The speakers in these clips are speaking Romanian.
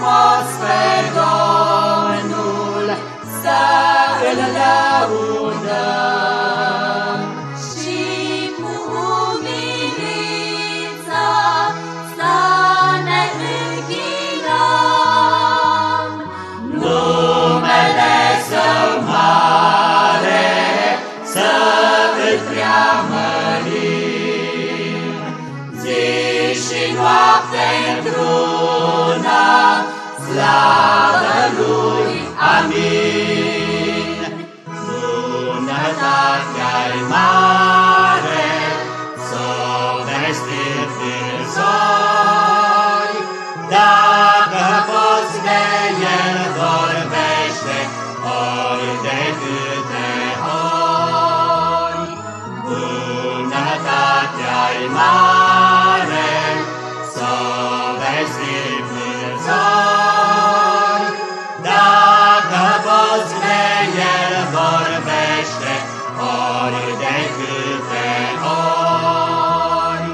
frumos pe Domnul să îl lăudăm și cu umilință să ne închinăm. Numele Său mare să îl preamărim zi și noapte într-un slavă Lui, amin. Bunătatea-i mare, s-o vestit din zori, dacă poți de El vorbește, ori de câte ori. Bunătatea-i mare, s-o vestit din zori, vorbește, ori de câte ori.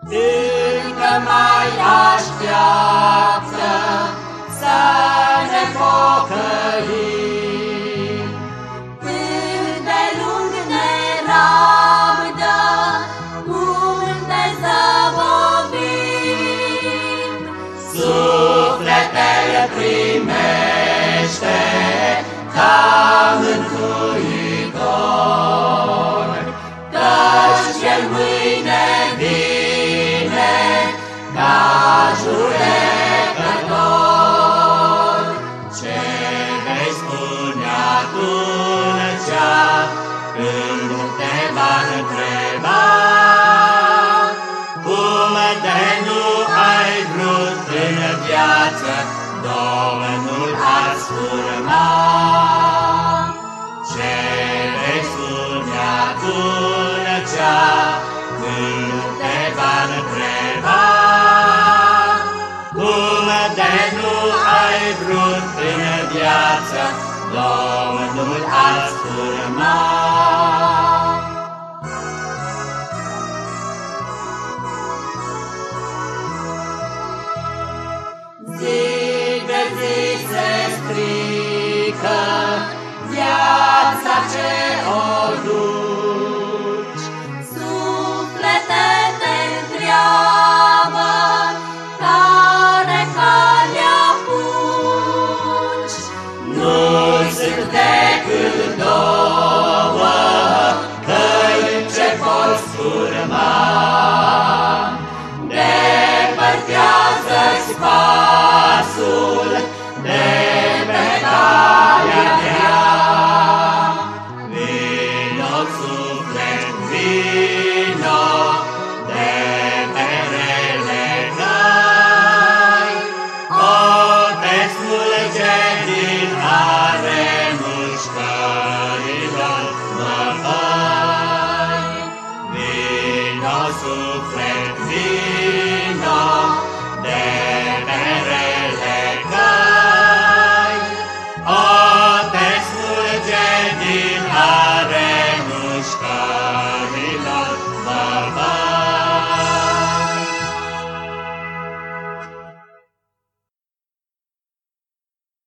Încă mai așteaptă Sufletele primește ca mântuitor, Domnul ați urma? Ce vei spune atunci când te va întreba Cum de nu ai vrut în viață Domnul ați urma? se strică viața ce o duci. Suflete te întreabă care calea pungi. Nu sunt decât două că ce poți urma. vină suflet, vină de merele cai. O, te smulge din are mușcărilor bărbați.